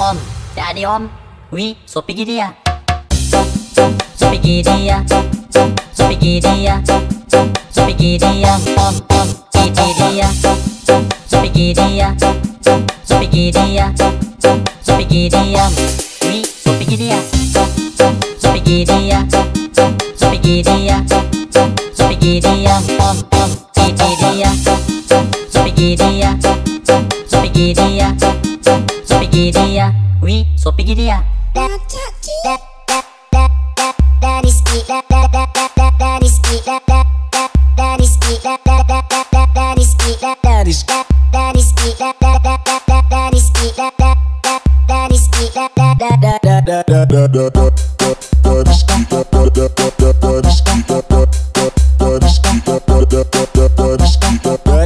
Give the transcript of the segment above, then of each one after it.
Om. Ya di Om. Wi, sopi gini ya. Cok, cok, sopi gini ya. Cok, cok, sopi gini ya. Cok, cok, sopi gini ya. Om, om, cici dia. Cok, cok, sopi gini ya. Cok, cok, sopi gini ya. Cok, cok, sopi gini ya. Wi, sopi gini ya. Cok, cok, sopi gini ya. Cok, cok, sopi gini ya. pergi dia. Ya.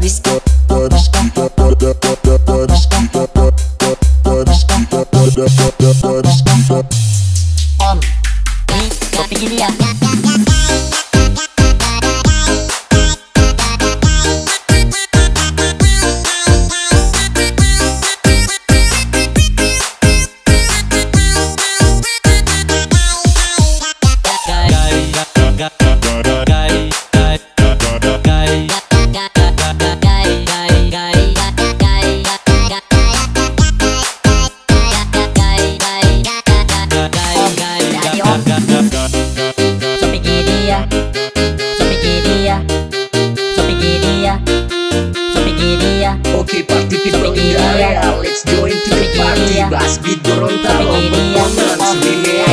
Body's to give it up. Mas di Gorontalo Pepohonan ya,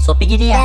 Sopi gini ya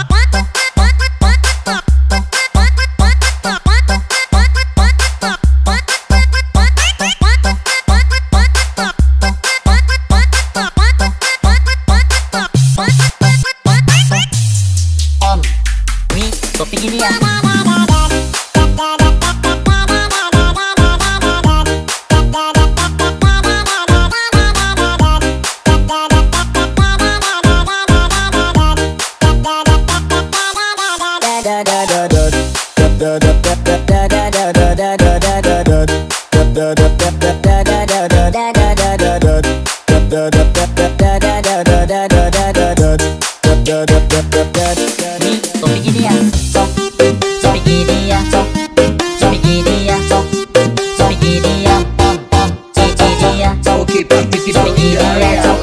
da da da party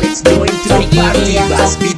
let's join to the party. Blast.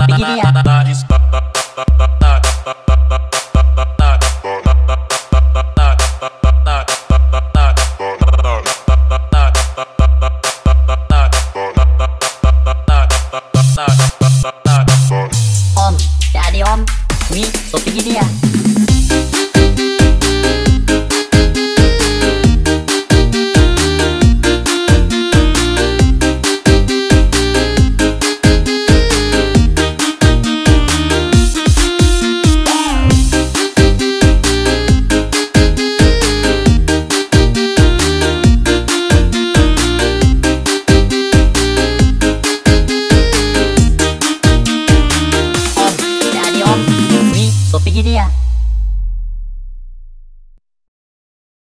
Media.